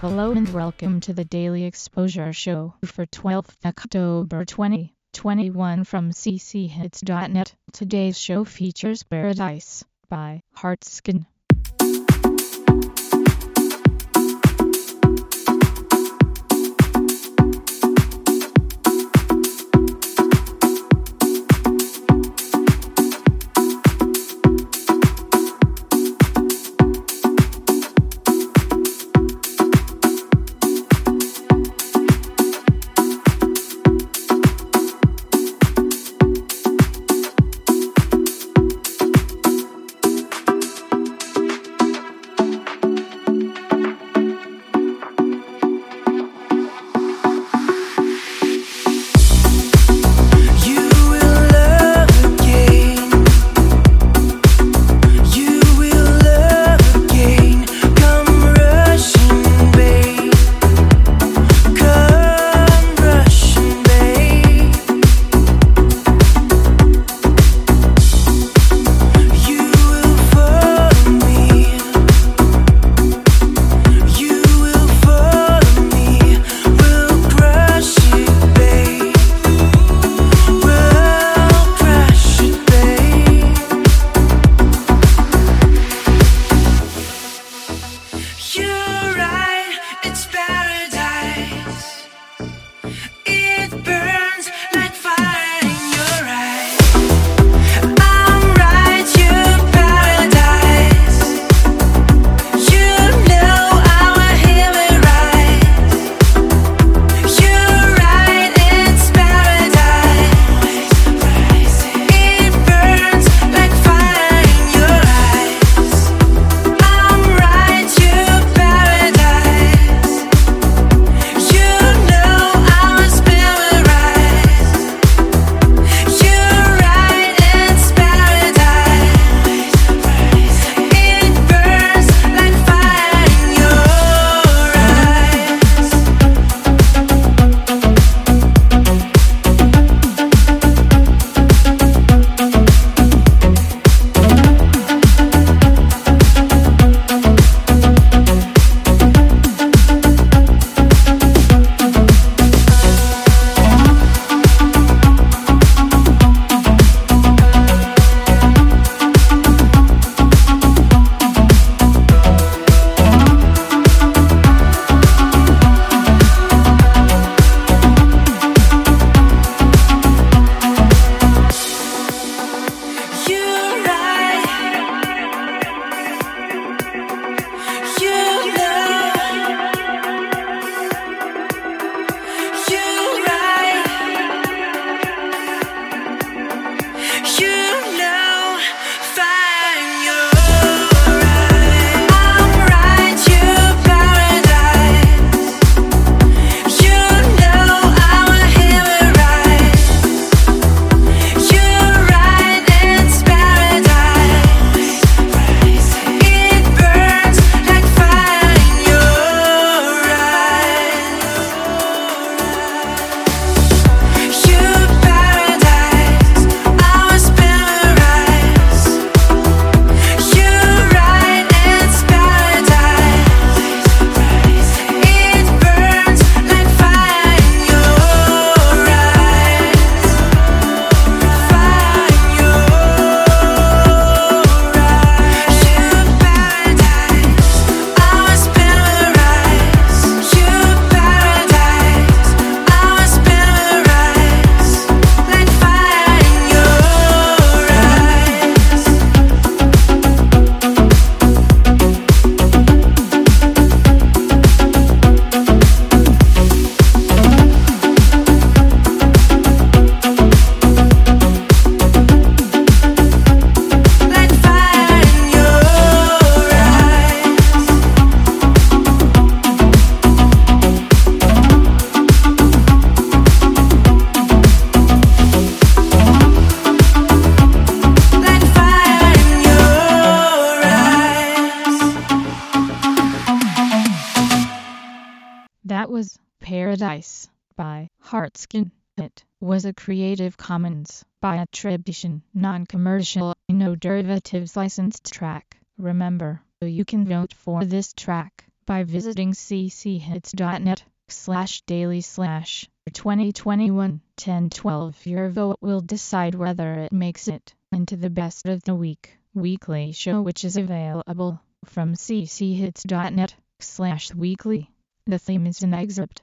Hello and welcome to the Daily Exposure Show for 12th October 2021 from cchits.net. Today's show features Paradise by Heartskin. you. Paradise by Heartskin. It was a Creative Commons by attribution, non-commercial, no derivatives licensed track. Remember, you can vote for this track by visiting cchits.net slash daily slash 2021 1012. Your vote will decide whether it makes it into the best of the week weekly show which is available from cchits.net slash weekly. The theme is an excerpt